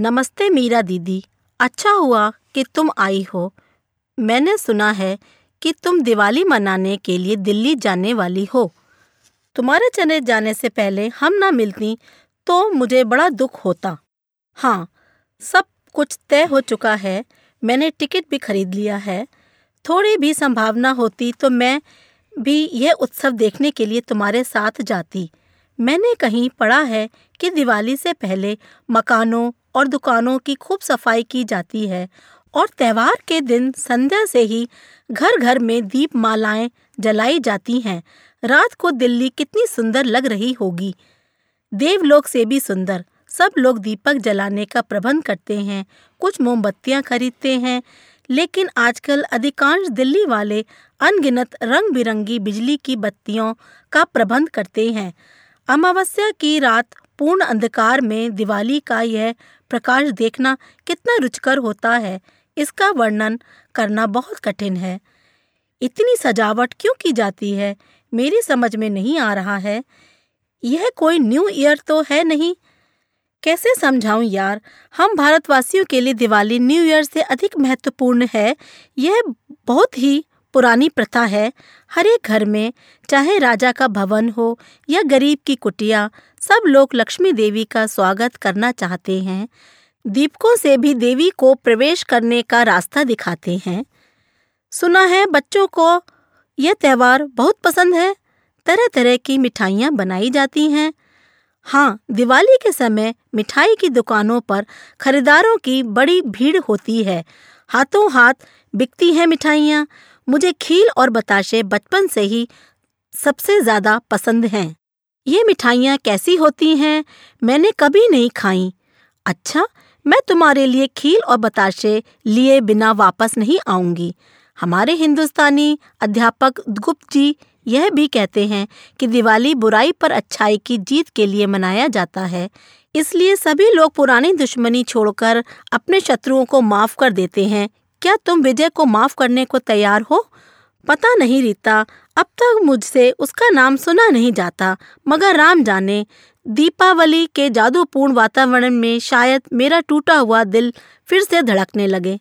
नमस्ते मीरा दीदी। अच्छा हुआ कि तुम आई हो। मैंने सुना है कि तुम दिवाली मनाने के लिए दिल्ली जाने वाली हो। तुम्हारे चले जाने से पहले हम ना मिलती तो मुझे बड़ा दुख होता। हाँ सब कुछ तय हो चुका है। मैंने टिकट भी खरीद लिया है। थोड़ी भी संभावना होती तो मैं भी यह उत्सव देखने के लिए तुम्हारे साथ जाती। मैंने कहीं पढ़ा है कि दिवाली से पहले मकानों और दुकानों की खूब सफ़ाई की जाती है और त्योहार के दिन संध्या से ही घर घर में दीप मालाएँ जलाई जाती हैं। रात को दिल्ली कितनी सुंदर लग रही होगी। देवलोक से भी सुंदर। सब लोग दीपक जलाने का प्रबंध करते हैं, कुछ मोमबत्तियाँ खरीदते हैं, लेकिन आजकल अधिकांश दिल्ली वाले अनगिनत रंग बिरंगी बिजली की बत्तियों का प्रबंध करते हैं। अमावस्या की रात पूर्ण अंधकार में दिवाली का यह प्रकाश देखना कितना रुचकर होता है, इसका वर्णन करना बहुत कठिन है। इतनी सजावट क्यों की जाती है, मेरी समझ में नहीं आ रहा है। यह कोई न्यू ईयर तो है नहीं। कैसे समझाऊं यार, हम भारतवासियों के लिए दिवाली न्यू ईयर से अधिक महत्वपूर्ण है, यह बहुत ही पुरानी प्रथा है। हर एक घर में, चाहे राजा का भवन हो या गरीब की कुटिया, सब लोग लक्ष्मी देवी का स्वागत करना चाहते हैं। दीपकों से भी देवी को प्रवेश करने का रास्ता दिखाते हैं। सुना है बच्चों को, यह त्यौहार बहुत पसंद है। तरह तरह की मिठाइयाँ बनाई जाती हैं। हाँ दिवाली के समय मिठाई की दुकानों पर खरीदारों की बड़ी भीड़ होती है। हाथों हाथ बिकती हैं मिठाइयाँ। मुझे खील और बताशे बचपन से ही सबसे ज़्यादा पसंद हैं। ये मिठाइयाँ कैसी होती हैं, मैंने कभी नहीं खाई। अच्छा मैं तुम्हारे लिए खील और बताशे लिए बिना वापस नहीं आऊँगी। हमारे हिंदुस्तानी अध्यापक गुप्त जी यह भी कहते हैं कि दिवाली बुराई पर अच्छाई की जीत के लिए मनाया जाता है। इसलिए सभी लोग पुरानी दुश्मनी छोड़कर अपने शत्रुओं को माफ़ कर देते हैं। क्या तुम विजय को माफ़ करने को तैयार हो? पता नहीं रीता, अब तक मुझसे उसका नाम सुना नहीं जाता, मगर राम जाने। दीपावली के जादूपूर्ण वातावरण में शायद मेरा टूटा हुआ दिल फिर से धड़कने लगे।